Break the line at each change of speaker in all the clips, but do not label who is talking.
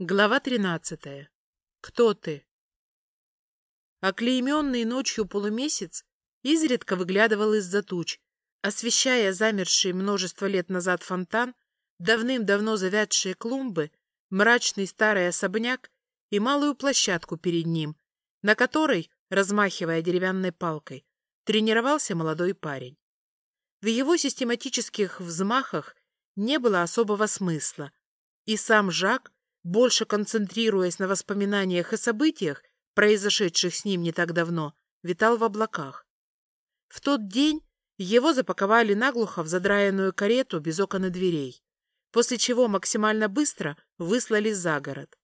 Глава тринадцатая. Кто ты? Оклейменный ночью полумесяц изредка выглядывал из-за туч, освещая замерший множество лет назад фонтан, давным-давно завядшие клумбы, мрачный старый особняк и малую площадку перед ним, на которой, размахивая деревянной палкой, тренировался молодой парень. В его систематических взмахах не было особого смысла, и сам Жак, больше концентрируясь на воспоминаниях и событиях, произошедших с ним не так давно, витал в облаках. В тот день его запаковали наглухо в задраенную карету без окон и дверей, после чего максимально быстро выслали за город.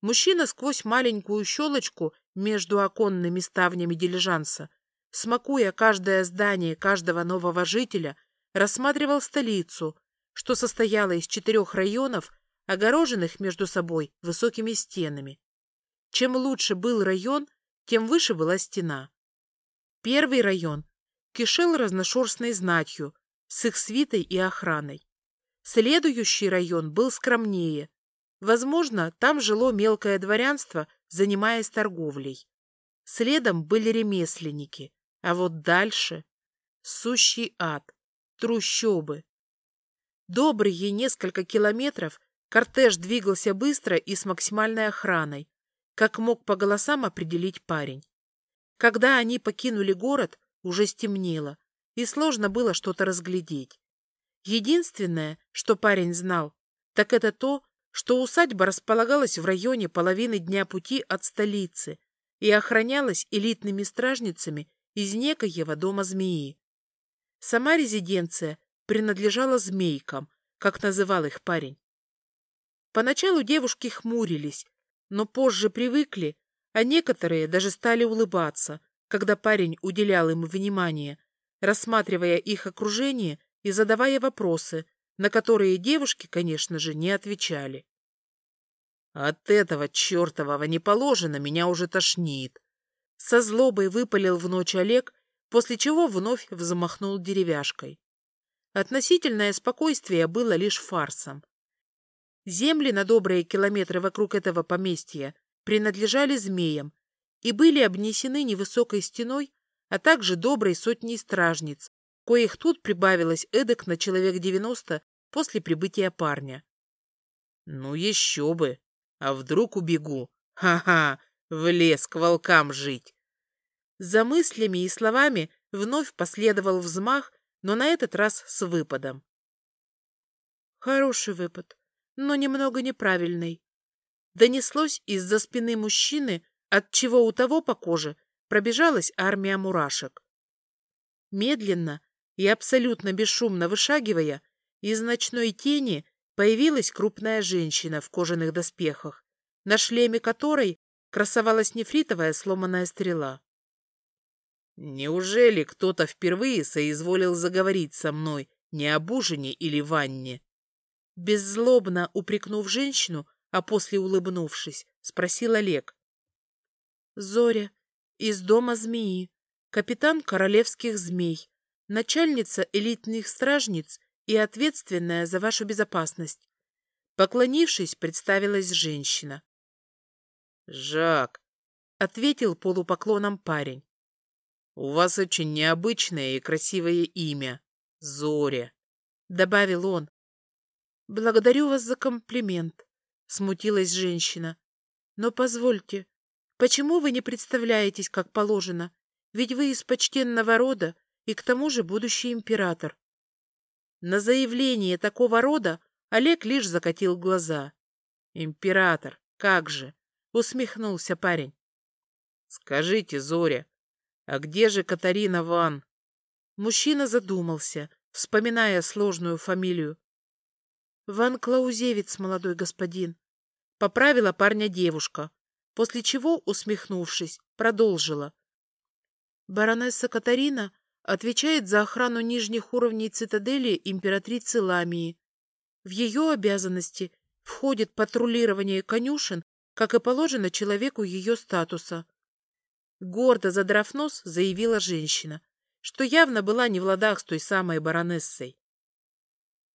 Мужчина сквозь маленькую щелочку между оконными ставнями дилижанса, смакуя каждое здание каждого нового жителя, рассматривал столицу, что состояла из четырех районов, огороженных между собой высокими стенами. Чем лучше был район, тем выше была стена. Первый район кишел разношерстной знатью, с их свитой и охраной. Следующий район был скромнее. Возможно, там жило мелкое дворянство, занимаясь торговлей. Следом были ремесленники, а вот дальше — сущий ад, трущобы. Добрые несколько километров Кортеж двигался быстро и с максимальной охраной, как мог по голосам определить парень. Когда они покинули город, уже стемнело, и сложно было что-то разглядеть. Единственное, что парень знал, так это то, что усадьба располагалась в районе половины дня пути от столицы и охранялась элитными стражницами из некоего дома змеи. Сама резиденция принадлежала змейкам, как называл их парень. Поначалу девушки хмурились, но позже привыкли, а некоторые даже стали улыбаться, когда парень уделял им внимание, рассматривая их окружение и задавая вопросы, на которые девушки, конечно же, не отвечали. «От этого чертового не положено, меня уже тошнит!» Со злобой выпалил в ночь Олег, после чего вновь взмахнул деревяшкой. Относительное спокойствие было лишь фарсом. Земли на добрые километры вокруг этого поместья принадлежали змеям и были обнесены невысокой стеной, а также доброй сотней стражниц, коих тут прибавилось эдак на человек девяносто после прибытия парня. Ну еще бы! А вдруг убегу? Ха-ха! В лес к волкам жить! За мыслями и словами вновь последовал взмах, но на этот раз с выпадом. Хороший выпад но немного неправильный. Донеслось из-за спины мужчины, от чего у того по коже пробежалась армия мурашек. Медленно и абсолютно бесшумно вышагивая, из ночной тени появилась крупная женщина в кожаных доспехах, на шлеме которой красовалась нефритовая сломанная стрела. «Неужели кто-то впервые соизволил заговорить со мной не об ужине или ванне?» Беззлобно упрекнув женщину, а после улыбнувшись, спросил Олег. Зоря, из дома змеи, капитан королевских змей, начальница элитных стражниц и ответственная за вашу безопасность. Поклонившись, представилась женщина. «Жак», — ответил полупоклоном парень, — «у вас очень необычное и красивое имя — Зоря», — добавил он, «Благодарю вас за комплимент», — смутилась женщина. «Но позвольте, почему вы не представляетесь, как положено? Ведь вы из почтенного рода и к тому же будущий император». На заявление такого рода Олег лишь закатил глаза. «Император, как же!» — усмехнулся парень. «Скажите, Зоря, а где же Катарина Ван?» Мужчина задумался, вспоминая сложную фамилию. Ван Клаузевец, молодой господин. Поправила парня девушка, после чего, усмехнувшись, продолжила. Баронесса Катарина отвечает за охрану нижних уровней цитадели императрицы Ламии. В ее обязанности входит патрулирование конюшен, как и положено человеку ее статуса. Гордо задрав нос, заявила женщина, что явно была не в ладах с той самой баронессой.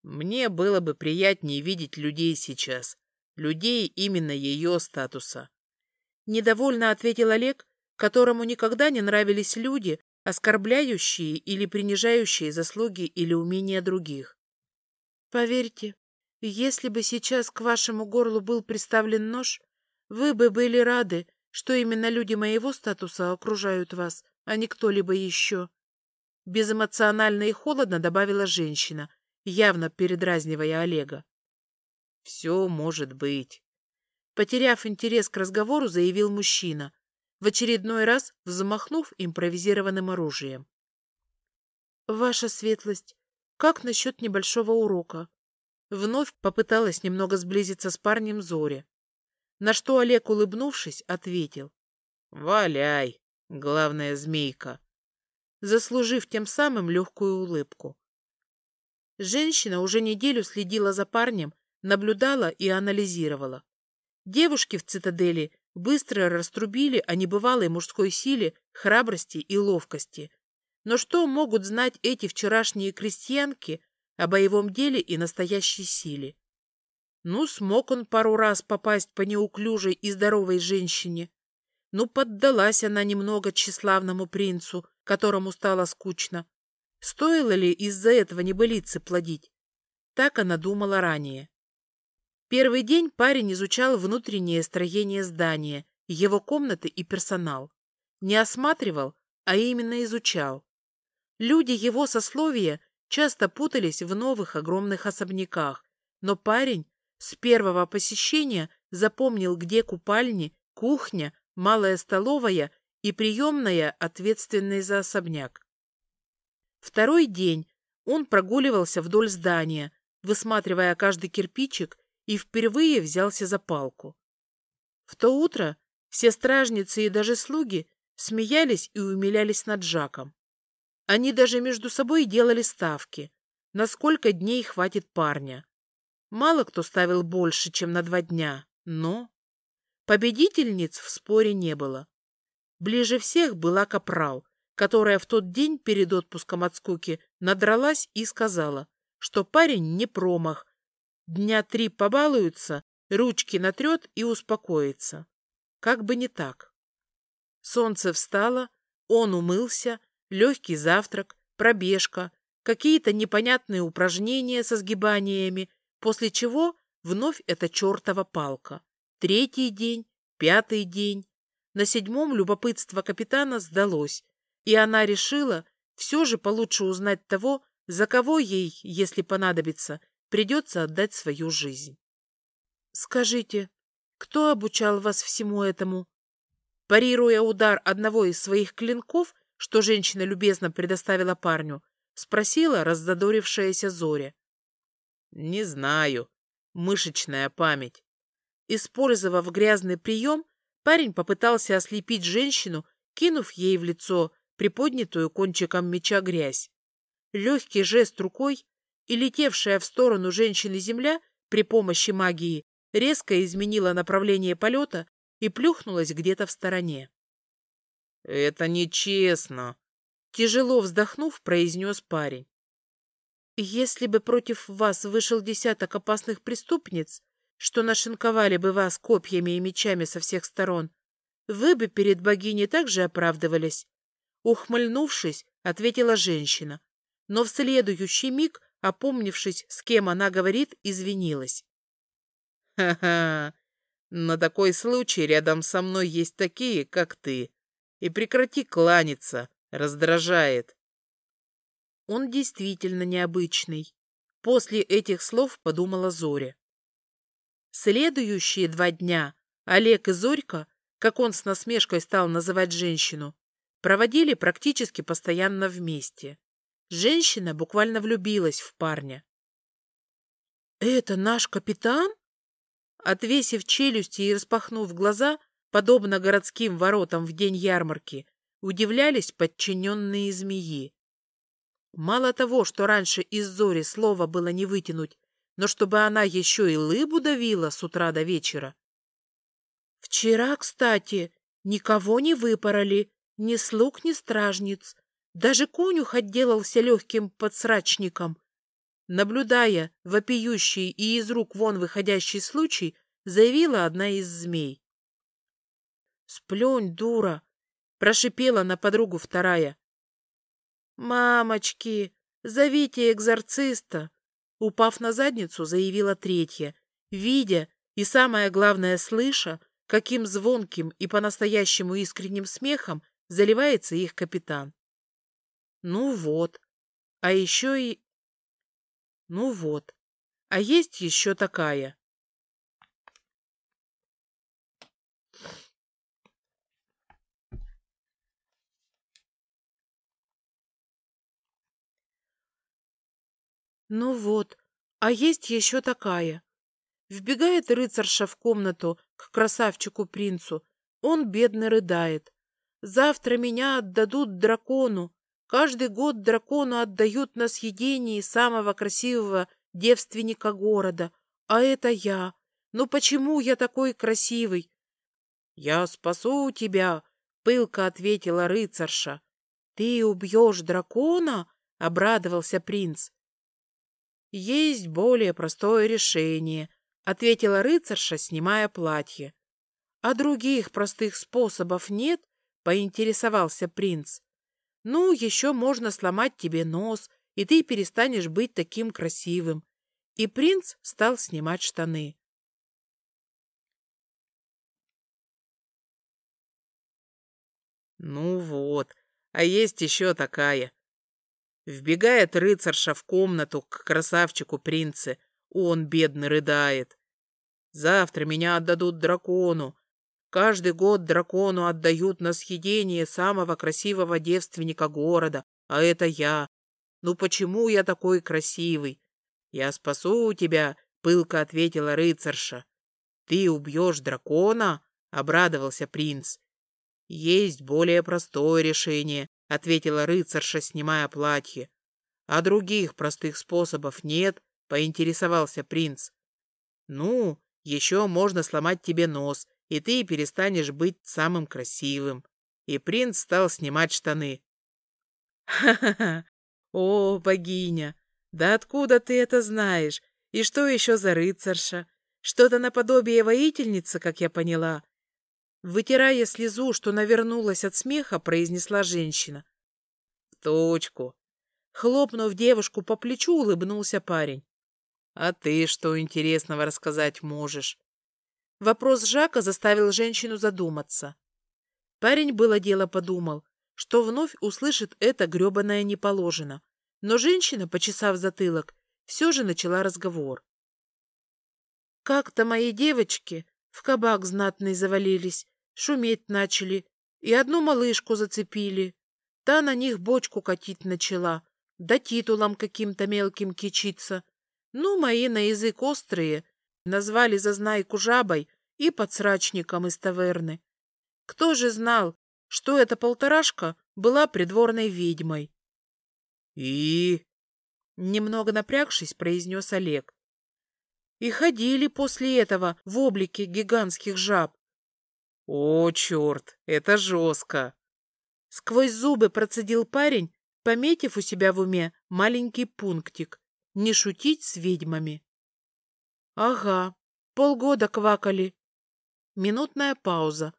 Мне было бы приятнее видеть людей сейчас, людей именно ее статуса. Недовольно ответил Олег, которому никогда не нравились люди, оскорбляющие или принижающие заслуги или умения других. Поверьте, если бы сейчас к вашему горлу был приставлен нож, вы бы были рады, что именно люди моего статуса окружают вас, а не кто-либо еще. Безэмоционально и холодно добавила женщина, явно передразнивая Олега. Все может быть. Потеряв интерес к разговору, заявил мужчина, в очередной раз взмахнув импровизированным оружием. «Ваша светлость, как насчет небольшого урока?» Вновь попыталась немного сблизиться с парнем Зоря. На что Олег, улыбнувшись, ответил. «Валяй, главная змейка!» заслужив тем самым легкую улыбку. Женщина уже неделю следила за парнем, наблюдала и анализировала. Девушки в цитадели быстро раструбили о небывалой мужской силе, храбрости и ловкости. Но что могут знать эти вчерашние крестьянки о боевом деле и настоящей силе? Ну, смог он пару раз попасть по неуклюжей и здоровой женщине. Ну, поддалась она немного тщеславному принцу, которому стало скучно. Стоило ли из-за этого небылицы плодить? Так она думала ранее. Первый день парень изучал внутреннее строение здания, его комнаты и персонал. Не осматривал, а именно изучал. Люди его сословия часто путались в новых огромных особняках, но парень с первого посещения запомнил, где купальни, кухня, малая столовая и приемная, ответственная за особняк. Второй день он прогуливался вдоль здания, высматривая каждый кирпичик и впервые взялся за палку. В то утро все стражницы и даже слуги смеялись и умилялись над Жаком. Они даже между собой делали ставки, на сколько дней хватит парня. Мало кто ставил больше, чем на два дня, но... Победительниц в споре не было. Ближе всех была Капрал, которая в тот день перед отпуском от скуки надралась и сказала, что парень не промах, дня три побалуется, ручки натрет и успокоится. Как бы не так. Солнце встало, он умылся, легкий завтрак, пробежка, какие-то непонятные упражнения со сгибаниями, после чего вновь эта чертова палка. Третий день, пятый день. На седьмом любопытство капитана сдалось, и она решила все же получше узнать того, за кого ей, если понадобится, придется отдать свою жизнь. «Скажите, кто обучал вас всему этому?» Парируя удар одного из своих клинков, что женщина любезно предоставила парню, спросила раззадорившаяся Зоря. «Не знаю. Мышечная память». Использовав грязный прием, парень попытался ослепить женщину, кинув ей в лицо приподнятую кончиком меча грязь. Легкий жест рукой, и летевшая в сторону женщины земля при помощи магии резко изменила направление полета и плюхнулась где-то в стороне. «Это нечестно!» Тяжело вздохнув, произнес парень. «Если бы против вас вышел десяток опасных преступниц, что нашинковали бы вас копьями и мечами со всех сторон, вы бы перед богиней также оправдывались. Ухмыльнувшись, ответила женщина, но в следующий миг, опомнившись, с кем она говорит, извинилась. «Ха-ха! На такой случай рядом со мной есть такие, как ты. И прекрати кланяться, раздражает». Он действительно необычный. После этих слов подумала Зоря. Следующие два дня Олег и Зорька, как он с насмешкой стал называть женщину, проводили практически постоянно вместе. Женщина буквально влюбилась в парня. «Это наш капитан?» Отвесив челюсти и распахнув глаза, подобно городским воротам в день ярмарки, удивлялись подчиненные змеи. Мало того, что раньше из Зори слова было не вытянуть, но чтобы она еще и лыбу давила с утра до вечера. Вчера, кстати, никого не выпороли, ни слуг, ни стражниц. Даже конюх отделался легким подсрачником. Наблюдая вопиющий и из рук вон выходящий случай, заявила одна из змей. «Сплюнь, дура!» — прошипела на подругу вторая. «Мамочки, зовите экзорциста!» Упав на задницу, заявила третья, видя и, самое главное, слыша, каким звонким и по-настоящему искренним смехом заливается их капитан. Ну вот, а еще и... Ну вот, а есть еще такая. Ну вот, а есть еще такая. Вбегает рыцарша в комнату к красавчику-принцу. Он, бедный, рыдает. Завтра меня отдадут дракону. Каждый год дракону отдают на съедение самого красивого девственника города. А это я. Ну почему я такой красивый? Я спасу тебя, пылко ответила рыцарша. Ты убьешь дракона? Обрадовался принц. Есть более простое решение, ответила рыцарша, снимая платье. А других простых способов нет? Поинтересовался принц. Ну, еще можно сломать тебе нос, и ты перестанешь быть таким красивым. И принц стал снимать штаны. Ну вот, а есть еще такая. Вбегает рыцарша в комнату к красавчику принце. Он, бедный, рыдает. Завтра меня отдадут дракону. Каждый год дракону отдают на съедение самого красивого девственника города, а это я. Ну почему я такой красивый? Я спасу тебя, пылко ответила рыцарша. Ты убьешь дракона? Обрадовался принц. Есть более простое решение, ответила рыцарша, снимая платье. А других простых способов нет, поинтересовался принц. Ну, еще можно сломать тебе нос, и ты перестанешь быть самым красивым. И принц стал снимать штаны. Ха-ха-ха! О, богиня! Да откуда ты это знаешь? И что еще за рыцарша? Что-то наподобие воительницы, как я поняла. Вытирая слезу, что навернулась от смеха, произнесла женщина. В точку. Хлопнув девушку по плечу, улыбнулся парень. А ты что интересного рассказать можешь? Вопрос Жака заставил женщину задуматься. Парень было дело подумал, что вновь услышит это гребаное не положено. Но женщина, почесав затылок, все же начала разговор. Как-то мои девочки в кабак знатный завалились, шуметь начали и одну малышку зацепили. Та на них бочку катить начала, да титулом каким-то мелким кичиться. Ну, мои на язык острые, назвали зазнайку жабой и подсрачником из таверны. Кто же знал, что эта полторашка была придворной ведьмой? — И? — немного напрягшись, произнес Олег. И ходили после этого в облике гигантских жаб. — О, черт, это жестко! Сквозь зубы процедил парень, пометив у себя в уме маленький пунктик не шутить с ведьмами. Ага, полгода квакали. Минутная пауза,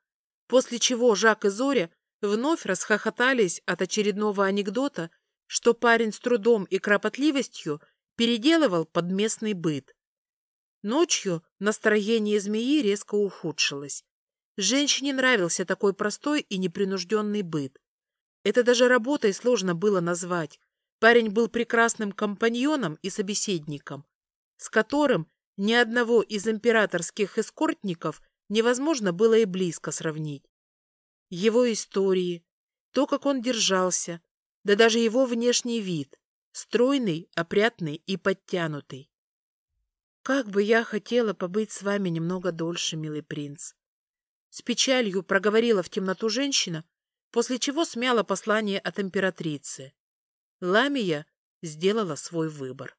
после чего Жак и Зоря вновь расхохотались от очередного анекдота, что парень с трудом и кропотливостью переделывал под местный быт. Ночью настроение змеи резко ухудшилось. Женщине нравился такой простой и непринужденный быт. Это даже работой сложно было назвать. Парень был прекрасным компаньоном и собеседником, с которым ни одного из императорских эскортников невозможно было и близко сравнить. Его истории, то, как он держался, да даже его внешний вид, стройный, опрятный и подтянутый. «Как бы я хотела побыть с вами немного дольше, милый принц!» С печалью проговорила в темноту женщина, после чего смяла послание от императрицы. Ламия сделала свой выбор.